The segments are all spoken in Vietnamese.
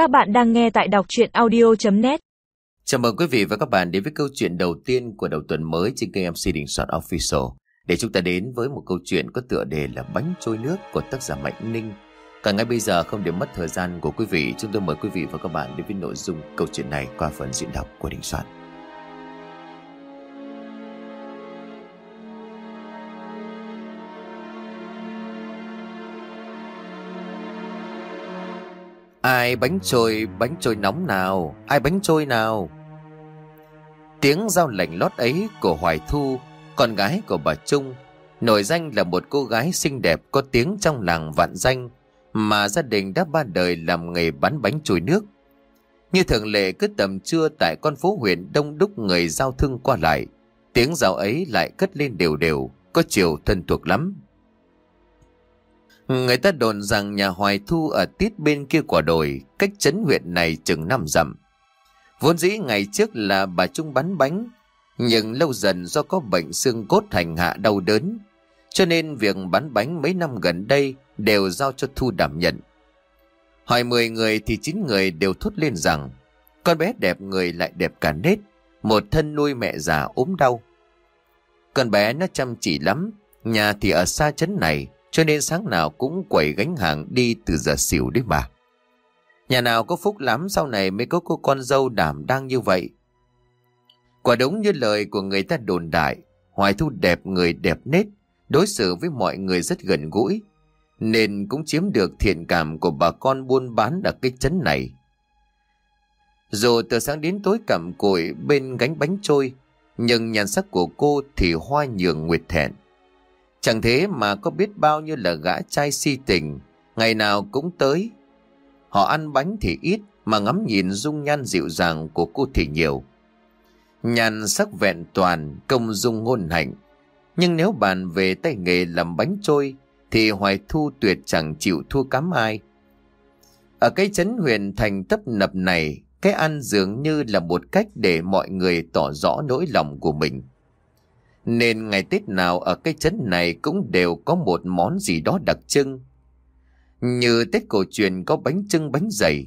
Các bạn đang nghe tại đọc chuyện audio.net Chào mừng quý vị và các bạn đến với câu chuyện đầu tiên của đầu tuần mới trên kênh MC Đình Soạn Official để chúng ta đến với một câu chuyện có tựa đề là Bánh trôi nước của tác giả Mạnh Ninh. Cả ngay bây giờ không để mất thời gian của quý vị, chúng tôi mời quý vị và các bạn đến với nội dung câu chuyện này qua phần diễn đọc của Đình Soạn. Ai bánh trôi, bánh trôi nóng nào, ai bánh trôi nào? Tiếng giao lệnh lót ấy của Hoài Thu, con gái của bà Trung, nổi danh là một cô gái xinh đẹp có tiếng trong làng vạn danh, mà gia đình đã ba đời làm nghề bán bánh trôi nước. Như thường lệ cứ tầm trưa tại con phố huyện đông đúc người giao thương qua lại, tiếng giao ấy lại cất lên đều đều, có chiều thân thuộc lắm. Người ta đồn rằng nhà Hoài Thu ở tít bên kia quả đồi, cách chấn huyện này chừng năm dặm. Vốn dĩ ngày trước là bà Trung bán bánh, nhưng lâu dần do có bệnh xương cốt hành hạ đau đớn, cho nên việc bán bánh mấy năm gần đây đều giao cho Thu đảm nhận. Hỏi 10 người thì 9 người đều thốt lên rằng con bé đẹp người lại đẹp cả nết, một thân nuôi mẹ già ốm đau. Con bé nó chăm chỉ lắm, nhà thì ở xa chấn này, cho nên sáng nào cũng quẩy gánh hàng đi từ giờ xỉu đấy bà. Nhà nào có phúc lắm sau này mới có cô con dâu đảm đang như vậy. Quả đúng như lời của người ta đồn đại, Hoài Thu đẹp người đẹp nết, đối xử với mọi người rất gần gũi, nên cũng chiếm được thiện cảm của bà con buôn bán ở cái chấn này. Dù từ sáng đến tối cặm cụi bên gánh bánh trôi, nhưng nhan sắc của cô thì hoa nhường nguyệt thẹn. Chẳng thế mà có biết bao nhiêu là gã trai si tình, ngày nào cũng tới. Họ ăn bánh thì ít, mà ngắm nhìn dung nhan dịu dàng của cô thì nhiều. Nhàn sắc vẹn toàn, công dung ngôn hạnh. Nhưng nếu bàn về tay nghề làm bánh trôi, thì Hoài Thu tuyệt chẳng chịu thua cám ai. Ở cái chấn huyền thành tấp nập này, cái ăn dường như là một cách để mọi người tỏ rõ nỗi lòng của mình. Nên ngày Tết nào ở cái chấn này cũng đều có một món gì đó đặc trưng. Như Tết cổ truyền có bánh trưng bánh dày.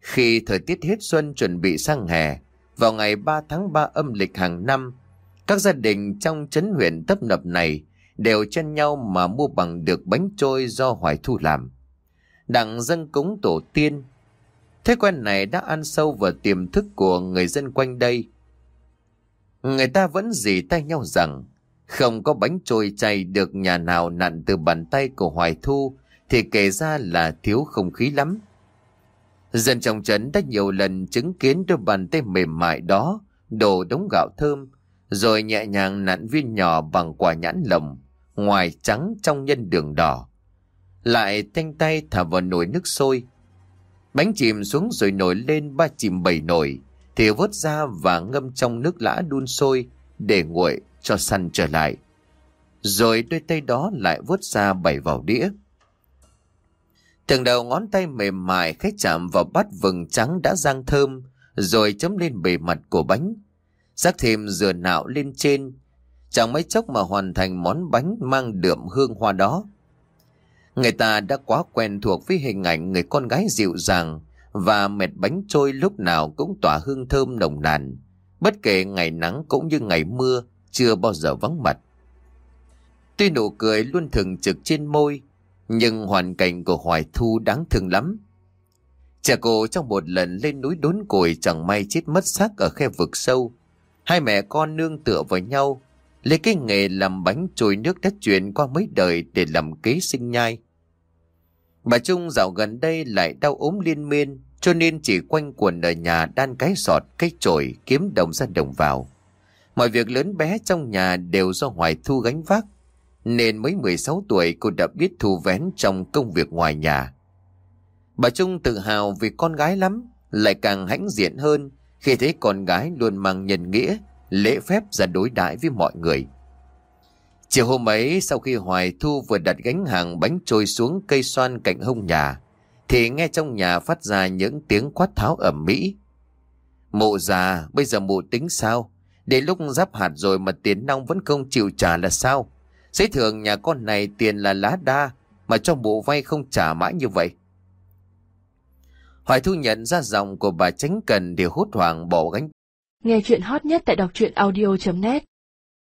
Khi thời tiết hết xuân chuẩn bị sang hè, vào ngày 3 tháng 3 âm lịch hàng năm, các gia đình trong chấn huyện tấp nập này đều chen nhau mà mua bằng được bánh trôi do Hoài Thu làm. Đặng dân cúng tổ tiên. Thế quen này đã ăn sâu vào tiềm thức của người dân quanh đây. Người ta vẫn dì tay nhau rằng, không có bánh trôi chay được nhà nào nặn từ bàn tay của Hoài Thu, thì kể ra là thiếu không khí lắm. Dân trong trấn đã nhiều lần chứng kiến đôi bàn tay mềm mại đó, đổ đống gạo thơm, rồi nhẹ nhàng nặn viên nhỏ bằng quả nhãn lồng, ngoài trắng trong nhân đường đỏ. Lại thanh tay thả vào nồi nước sôi. Bánh chìm xuống rồi nổi lên ba chìm bảy nồi thì vớt ra và ngâm trong nước lã đun sôi để nguội cho săn trở lại. Rồi đôi tay đó lại vớt ra bày vào đĩa. Từng đầu ngón tay mềm mại khách chạm vào bát vừng trắng đã rang thơm rồi chấm lên bề mặt của bánh. Rắc thêm dừa nạo lên trên. Chẳng mấy chốc mà hoàn thành món bánh mang đượm hương hoa đó. Người ta đã quá quen thuộc với hình ảnh người con gái dịu dàng, và mệt bánh trôi lúc nào cũng tỏa hương thơm nồng nàn. Bất kể ngày nắng cũng như ngày mưa, chưa bao giờ vắng mặt. Tuy nụ cười luôn thường trực trên môi, nhưng hoàn cảnh của Hoài Thu đáng thương lắm. Cha cô trong một lần lên núi đốn củi chẳng may chết mất xác ở khe vực sâu. Hai mẹ con nương tựa vào nhau, lấy cái nghề làm bánh trôi nước đất truyền qua mấy đời để làm kế sinh nhai. Bà Trung dạo gần đây lại đau ốm liên miên, cho nên chỉ quanh quần ở nhà đan cái sọt, cái chổi kiếm đồng ra đồng vào. Mọi việc lớn bé trong nhà đều do Hoài Thu gánh vác, nên mới 16 tuổi cô đã biết thu vén trong công việc ngoài nhà. Bà Trung tự hào vì con gái lắm, lại càng hãnh diện hơn khi thấy con gái luôn mang nhân nghĩa, lễ phép ra đối đãi với mọi người. Chiều hôm ấy sau khi Hoài Thu vừa đặt gánh hàng bánh trôi xuống cây xoan cạnh hông nhà, thì nghe trong nhà phát ra những tiếng quát tháo ẩm mỹ. Mụ già, bây giờ mụ tính sao? Đến lúc giáp hạt rồi mà tiền nong vẫn không chịu trả là sao? Giấy thường nhà con này tiền là lá đa, mà cho mụ vay không trả mãi như vậy. Hoài Thu nhận ra giọng của bà tránh cần để hốt hoảng bỏ gánh. Nghe chuyện hot nhất tại đọc truyện audio.net